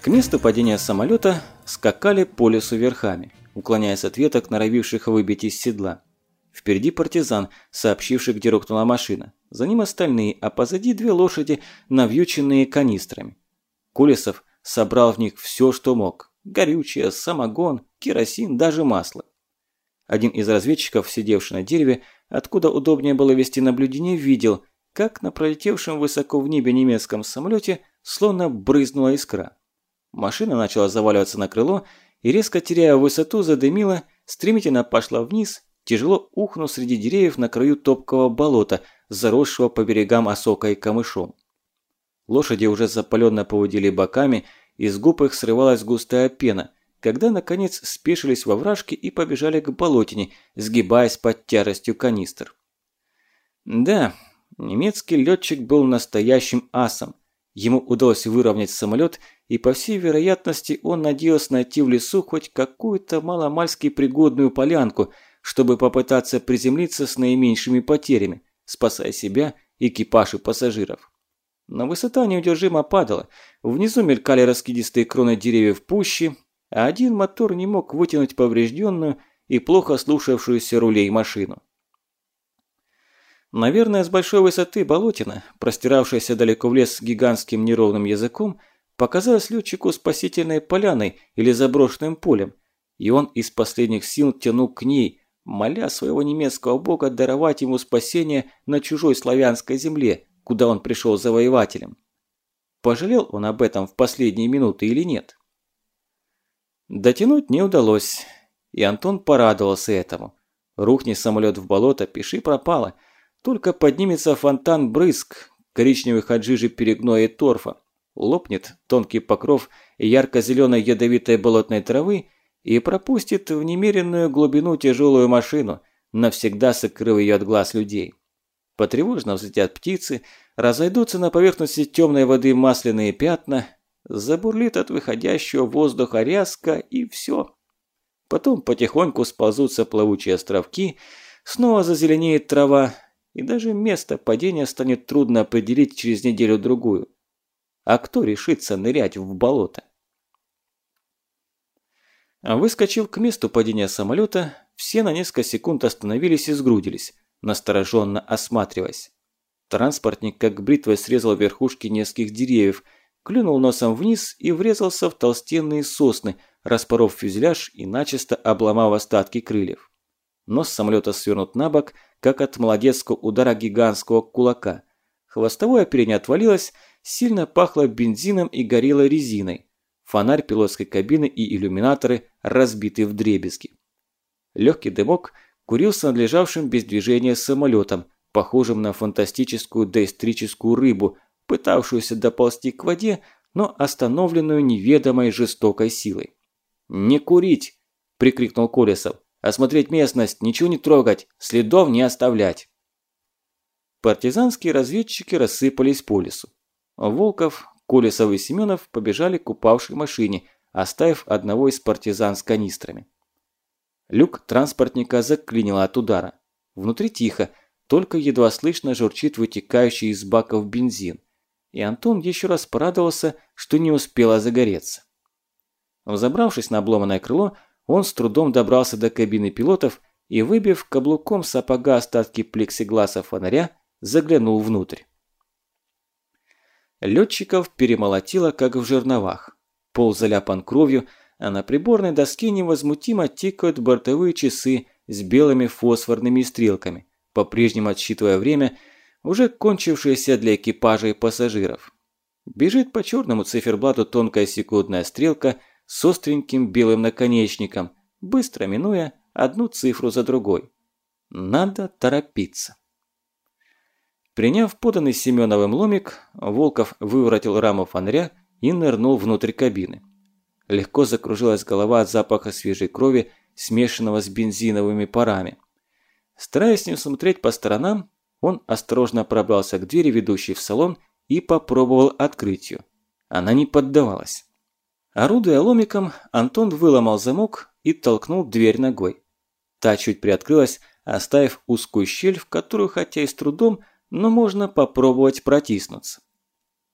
К месту падения самолета скакали по лесу верхами, уклоняясь от веток, норовивших выбить из седла. Впереди партизан, сообщивший, где рухнула машина. За ним остальные, а позади две лошади, навьюченные канистрами. Колесов собрал в них все, что мог. Горючее, самогон, керосин, даже масло. Один из разведчиков, сидевший на дереве, откуда удобнее было вести наблюдение, видел, как на пролетевшем высоко в небе немецком самолете словно брызнула искра. Машина начала заваливаться на крыло и, резко теряя высоту, задымила, стремительно пошла вниз, тяжело ухнув среди деревьев на краю топкого болота, заросшего по берегам осокой камышом. Лошади уже запаленно поводили боками, из губ их срывалась густая пена, когда, наконец, спешились во вражке и побежали к болотине, сгибаясь под тяжестью канистр. Да, немецкий летчик был настоящим асом. Ему удалось выровнять самолет, и, по всей вероятности, он надеялся найти в лесу хоть какую-то маломальски пригодную полянку, чтобы попытаться приземлиться с наименьшими потерями, спасая себя, экипаж и пассажиров. Но высота неудержимо падала, внизу мелькали раскидистые кроны деревьев пущи, а один мотор не мог вытянуть поврежденную и плохо слушавшуюся рулей машину. Наверное, с большой высоты болотина, простиравшаяся далеко в лес гигантским неровным языком, показалась летчику спасительной поляной или заброшенным полем, и он из последних сил тянул к ней, моля своего немецкого бога даровать ему спасение на чужой славянской земле, куда он пришел завоевателем. Пожалел он об этом в последние минуты или нет? Дотянуть не удалось, и Антон порадовался этому. Рухни самолет в болото, пиши пропало. Только поднимется фонтан брызг, коричневых от перегноя и торфа. Лопнет тонкий покров ярко-зеленой ядовитой болотной травы и пропустит в немеренную глубину тяжелую машину, навсегда сокрыв ее от глаз людей. Потревожно взлетят птицы, разойдутся на поверхности темной воды масляные пятна, забурлит от выходящего воздуха рязко и все. Потом потихоньку сползутся плавучие островки, снова зазеленеет трава, и даже место падения станет трудно определить через неделю-другую. А кто решится нырять в болото? Выскочив к месту падения самолета, все на несколько секунд остановились и сгрудились, настороженно осматриваясь. Транспортник как бритвой срезал верхушки нескольких деревьев – клюнул носом вниз и врезался в толстенные сосны, распоров фюзеляж и начисто обломав остатки крыльев. Нос самолета свернут на бок, как от молодецкого удара гигантского кулака. Хвостовое оперение отвалилось, сильно пахло бензином и горелой резиной. Фонарь пилотской кабины и иллюминаторы разбиты в дребезги. Легкий дымок курился над лежавшим без движения самолетом, похожим на фантастическую доисторическую рыбу – пытавшуюся доползти к воде, но остановленную неведомой жестокой силой. «Не курить!» – прикрикнул Колесов. «Осмотреть местность, ничего не трогать, следов не оставлять!» Партизанские разведчики рассыпались по лесу. Волков, Колесов и Семенов побежали к упавшей машине, оставив одного из партизан с канистрами. Люк транспортника заклинило от удара. Внутри тихо, только едва слышно журчит вытекающий из баков бензин и Антон еще раз порадовался, что не успела загореться. Взобравшись на обломанное крыло, он с трудом добрался до кабины пилотов и, выбив каблуком сапога остатки плексигласа фонаря, заглянул внутрь. Летчиков перемолотило, как в жерновах. Пол заляпан кровью, а на приборной доске невозмутимо тикают бортовые часы с белыми фосфорными стрелками, по-прежнему отсчитывая время – уже кончившаяся для экипажа и пассажиров. Бежит по черному циферблату тонкая секундная стрелка с остреньким белым наконечником, быстро минуя одну цифру за другой. Надо торопиться. Приняв поданный Семеновым ломик, Волков выворотил раму фонаря и нырнул внутрь кабины. Легко закружилась голова от запаха свежей крови, смешанного с бензиновыми парами. Стараясь не смотреть по сторонам, он осторожно пробрался к двери, ведущей в салон, и попробовал открыть ее. Она не поддавалась. Орудуя ломиком, Антон выломал замок и толкнул дверь ногой. Та чуть приоткрылась, оставив узкую щель, в которую, хотя и с трудом, но можно попробовать протиснуться.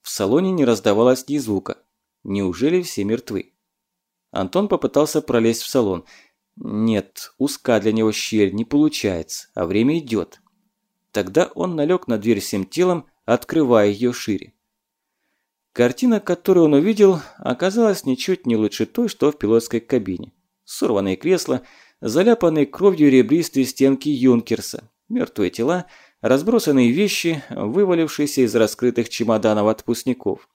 В салоне не раздавалось ни звука. Неужели все мертвы? Антон попытался пролезть в салон. Нет, узка для него щель, не получается, а время идет. Тогда он налег на дверь всем телом, открывая ее шире. Картина, которую он увидел, оказалась ничуть не лучше той, что в пилотской кабине. Сорванные кресла, заляпанные кровью ребристые стенки Юнкерса, мертвые тела, разбросанные вещи, вывалившиеся из раскрытых чемоданов отпускников.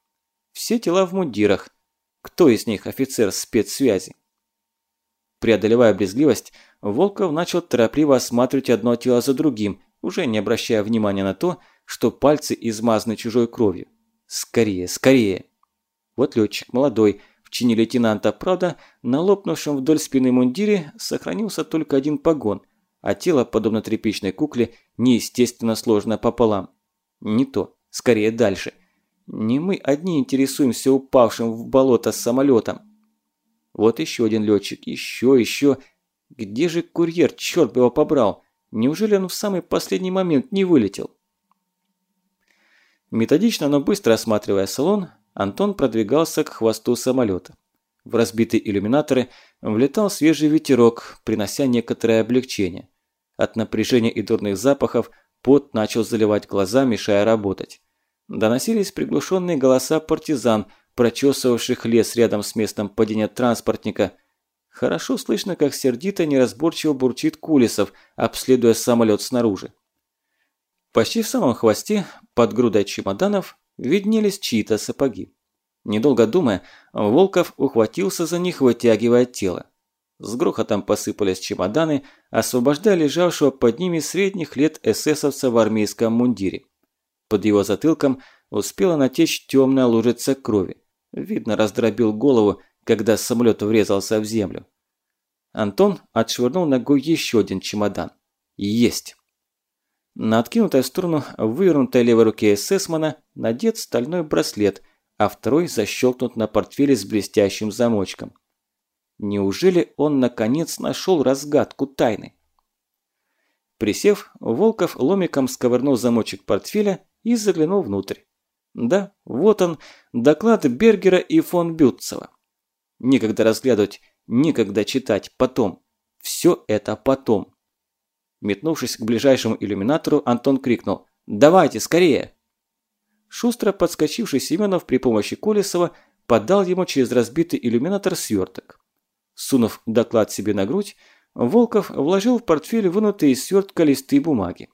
Все тела в мундирах. Кто из них офицер спецсвязи? Преодолевая брезгливость, Волков начал торопливо осматривать одно тело за другим, уже не обращая внимания на то, что пальцы измазаны чужой кровью. Скорее, скорее. Вот летчик молодой, в чине лейтенанта, правда, на лопнувшем вдоль спины мундире сохранился только один погон, а тело, подобно тряпичной кукле, неестественно сложено пополам. Не то, скорее дальше. Не мы одни интересуемся упавшим в болото с самолетом. Вот еще один летчик, еще, еще. Где же курьер, черт бы его побрал? Неужели он в самый последний момент не вылетел? Методично, но быстро осматривая салон, Антон продвигался к хвосту самолета. В разбитые иллюминаторы влетал свежий ветерок, принося некоторое облегчение. От напряжения и дурных запахов пот начал заливать глаза, мешая работать. Доносились приглушенные голоса партизан, прочесывавших лес рядом с местом падения транспортника. Хорошо слышно, как сердито неразборчиво бурчит Кулисов, обследуя самолет снаружи. Почти в самом хвосте, под грудой чемоданов, виднелись чьи-то сапоги. Недолго думая, Волков ухватился за них, вытягивая тело. С грохотом посыпались чемоданы, освобождая лежавшего под ними средних лет эсэсовца в армейском мундире. Под его затылком успела натечь темная лужица крови. Видно, раздробил голову, когда самолет врезался в землю. Антон отшвырнул ногой еще один чемодан. Есть! На откинутой в сторону вывернутой левой руке эсэсмана надет стальной браслет, а второй защелкнут на портфеле с блестящим замочком. Неужели он наконец нашел разгадку тайны? Присев, Волков ломиком сковырнул замочек портфеля и заглянул внутрь. Да, вот он, доклад Бергера и фон Бютцева. Некогда разглядывать, некогда читать, потом. Все это потом. Метнувшись к ближайшему иллюминатору, Антон крикнул «Давайте, скорее!». Шустро подскочивший Семенов при помощи Колесова подал ему через разбитый иллюминатор сверток. Сунув доклад себе на грудь, Волков вложил в портфель вынутые из свертка листы бумаги.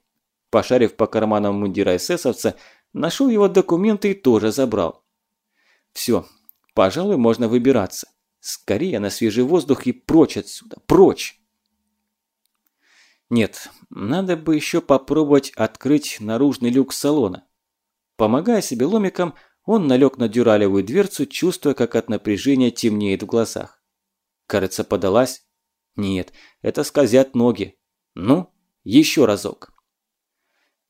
Пошарив по карманам мундира эсэсовца, нашел его документы и тоже забрал. Все, пожалуй, можно выбираться. Скорее на свежий воздух и прочь отсюда, прочь! Нет, надо бы еще попробовать открыть наружный люк салона. Помогая себе ломиком, он налег на дюралевую дверцу, чувствуя, как от напряжения темнеет в глазах. Кажется, подалась. Нет, это скользят ноги. Ну, еще разок.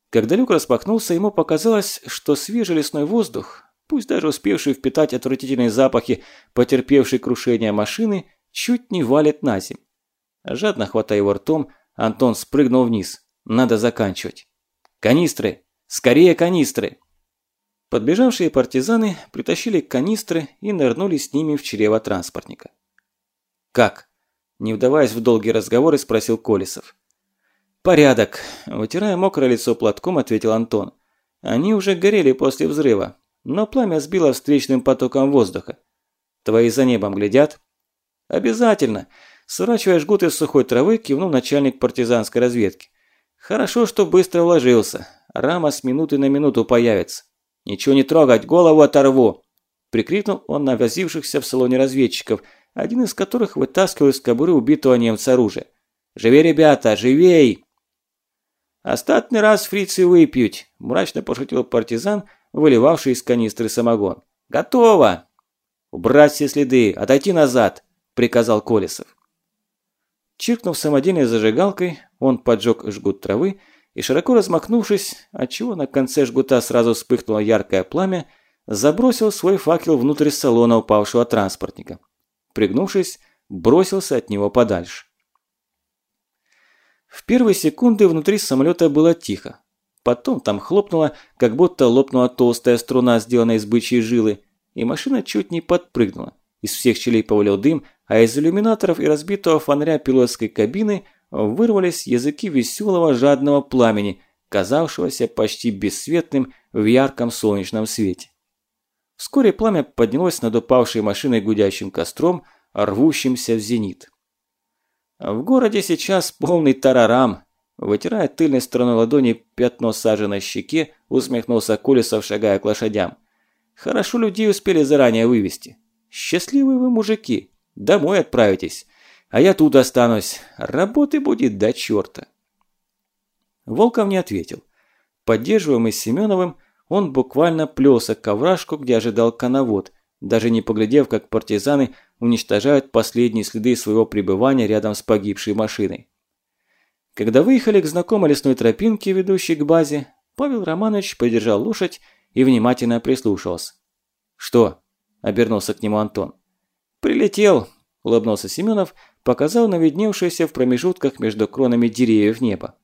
Когда люк распахнулся, ему показалось, что свежий лесной воздух, пусть даже успевший впитать отвратительные запахи потерпевшей крушение машины, чуть не валит на земь. Жадно хватая его ртом, Антон спрыгнул вниз. Надо заканчивать. «Канистры! Скорее канистры!» Подбежавшие партизаны притащили канистры и нырнули с ними в чрево транспортника. «Как?» Не вдаваясь в долгие разговоры, спросил Колесов. «Порядок», – вытирая мокрое лицо платком, ответил Антон. «Они уже горели после взрыва, но пламя сбило встречным потоком воздуха. Твои за небом глядят?» «Обязательно. Сворачивая жгут из сухой травы, кивнул начальник партизанской разведки. «Хорошо, что быстро вложился. Рама с минуты на минуту появится. Ничего не трогать, голову оторву!» Прикрикнул он на возившихся в салоне разведчиков, один из которых вытаскивал из кобуры убитого немца оружие. «Живей, ребята, живей!» «Остатный раз фрицы выпьют», – мрачно пошутил партизан, выливавший из канистры самогон. «Готово!» «Убрать все следы, отойти назад», – приказал Колесов. Чиркнув самодельной зажигалкой, он поджег жгут травы и, широко размахнувшись, отчего на конце жгута сразу вспыхнуло яркое пламя, забросил свой факел внутрь салона упавшего транспортника. Пригнувшись, бросился от него подальше. В первые секунды внутри самолета было тихо. Потом там хлопнуло, как будто лопнула толстая струна, сделанная из бычьей жилы, и машина чуть не подпрыгнула. Из всех щелей повалил дым, а из иллюминаторов и разбитого фонаря пилотской кабины вырвались языки веселого жадного пламени, казавшегося почти бесцветным в ярком солнечном свете. Вскоре пламя поднялось над упавшей машиной гудящим костром, рвущимся в зенит. В городе сейчас полный тарарам. Вытирая тыльной стороной ладони пятно сажи на щеке, усмехнулся Колесов, шагая к лошадям. Хорошо людей успели заранее вывести. Счастливые вы мужики. Домой отправитесь. А я тут останусь. Работы будет до черта. Волков не ответил. Поддерживаемый Семеновым, он буквально плелся к ковражку, где ожидал коновод, даже не поглядев, как партизаны уничтожают последние следы своего пребывания рядом с погибшей машиной. Когда выехали к знакомой лесной тропинке, ведущей к базе, Павел Романович подержал лошадь и внимательно прислушался. «Что?» – обернулся к нему Антон. «Прилетел», – улыбнулся Семенов, показал на видневшееся в промежутках между кронами деревьев небо.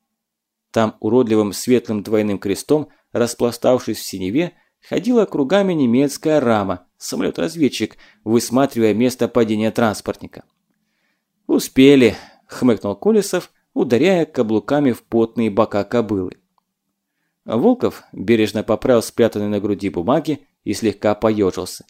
Там уродливым светлым двойным крестом, распластавшись в синеве, ходила кругами немецкая рама, самолет-разведчик, высматривая место падения транспортника. «Успели», – хмыкнул Колесов, ударяя каблуками в потные бока кобылы. Волков бережно поправил спрятанные на груди бумаги и слегка поежился.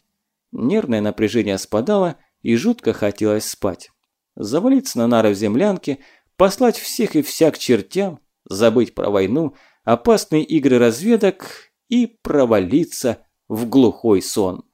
Нервное напряжение спадало, и жутко хотелось спать. Завалиться на нары в землянке, послать всех и вся к чертям, забыть про войну, опасные игры разведок и провалиться в глухой сон.